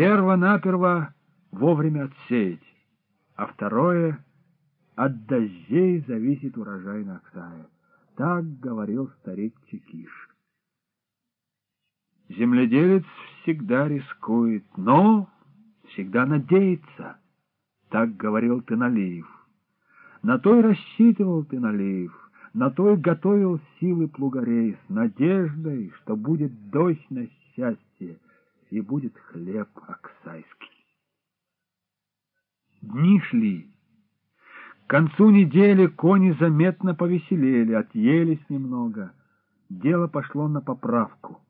Перво-наперво вовремя отсеять, а второе — от дождей зависит урожай на Оксае. Так говорил старик Чекиш. Земледелец всегда рискует, но всегда надеется, так говорил Пеналиев. На то и рассчитывал Пеналиев, на то и готовил силы плугарей с надеждой, что будет дождь на счастье и будет хлеб оксайский. Дни шли. К концу недели кони заметно повеселели, отъелись немного. Дело пошло на поправку.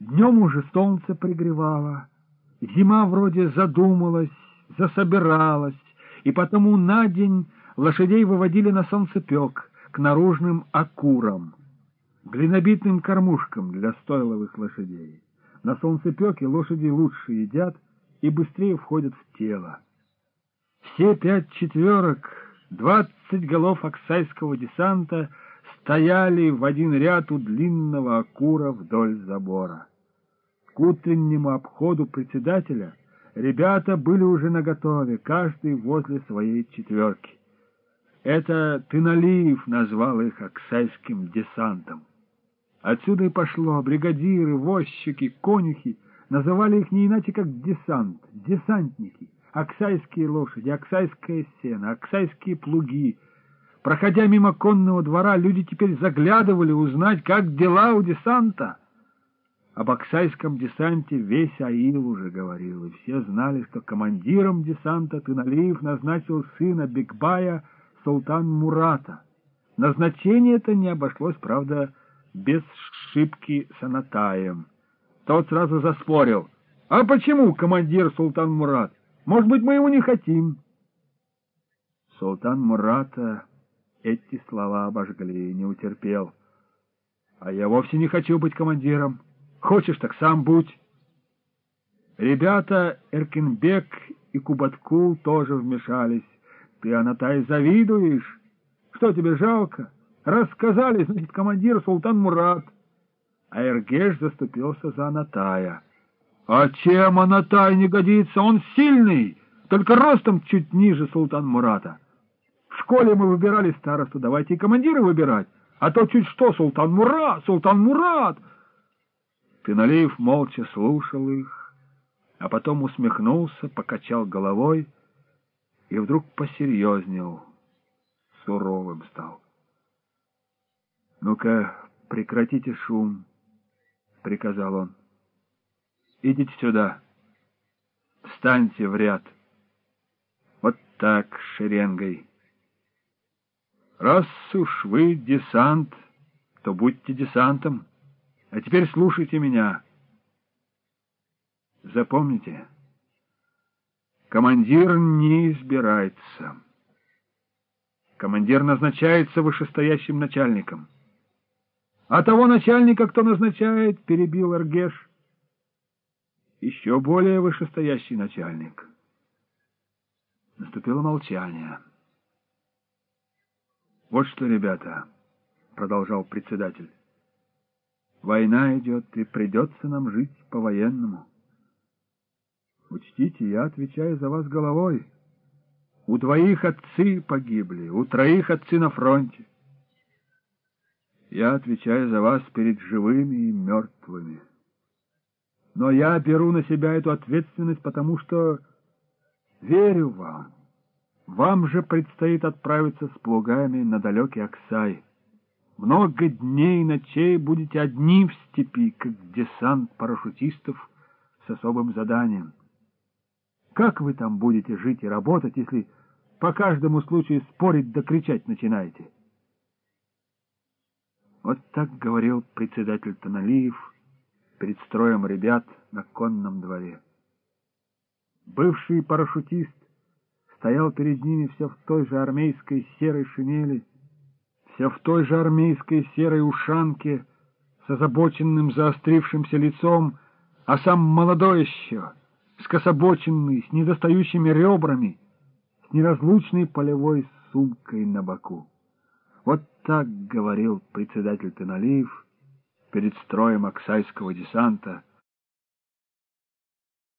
Днем уже солнце пригревало, зима вроде задумалась, засобиралась, и потому на день лошадей выводили на солнцепек к наружным акурам, глинобитным кормушкам для стойловых лошадей. На солнцепеке лошади лучше едят и быстрее входят в тело. Все пять четверок, двадцать голов оксайского десанта стояли в один ряд у длинного акура вдоль забора. К утреннему обходу председателя ребята были уже наготове, каждый возле своей четверки. Это Тыналиев назвал их оксайским десантом. Отсюда и пошло бригадиры, возчики, конюхи, называли их не иначе, как десант, десантники, оксайские лошади, оксайское сено, оксайские плуги. Проходя мимо конного двора, люди теперь заглядывали узнать, как дела у десанта. Об оксайском десанте весь Аил уже говорил, и все знали, что командиром десанта Тыналиев назначил сына Бекбая Султан Мурата. Назначение это не обошлось, правда, без шибки с Анатаем. Тот сразу заспорил. «А почему командир Султан Мурат? Может быть, мы его не хотим?» Султан Мурата эти слова обожгли, не утерпел. «А я вовсе не хочу быть командиром». Хочешь, так сам будь. Ребята Эркинбек и Кубаткул тоже вмешались. Ты, Анатай, завидуешь? Что тебе жалко? Рассказали, значит, командир Султан Мурат. А Эргеш заступился за Анатая. А чем Анатай не годится? Он сильный, только ростом чуть ниже Султан Мурата. В школе мы выбирали старосту, давайте и командира выбирать. А то чуть что, Султан Мурат, Султан Мурат... Пеналеев молча слушал их, а потом усмехнулся, покачал головой и вдруг посерьезнел, суровым стал. — Ну-ка, прекратите шум, — приказал он. — Идите сюда, встаньте в ряд. Вот так, шеренгой. Раз уж вы десант, то будьте десантом. А теперь слушайте меня. Запомните, командир не избирается. Командир назначается вышестоящим начальником. А того начальника, кто назначает, перебил Эргеш, еще более вышестоящий начальник. Наступило молчание. «Вот что, ребята», — продолжал председатель, — Война идет, и придется нам жить по-военному. Учтите, я отвечаю за вас головой. У двоих отцы погибли, у троих отцы на фронте. Я отвечаю за вас перед живыми и мертвыми. Но я беру на себя эту ответственность, потому что верю вам. Вам же предстоит отправиться с плугами на далекий Оксай. Много дней и ночей будете одни в степи, как десант парашютистов с особым заданием. Как вы там будете жить и работать, если по каждому случаю спорить да кричать начинаете? Вот так говорил председатель Таналиев перед строем ребят на конном дворе. Бывший парашютист стоял перед ними все в той же армейской серой шинели, все в той же армейской серой ушанке с озабоченным заострившимся лицом, а сам молодой еще, скособоченный, с недостающими ребрами, с неразлучной полевой сумкой на боку. Вот так говорил председатель Теналиев перед строем Оксайского десанта —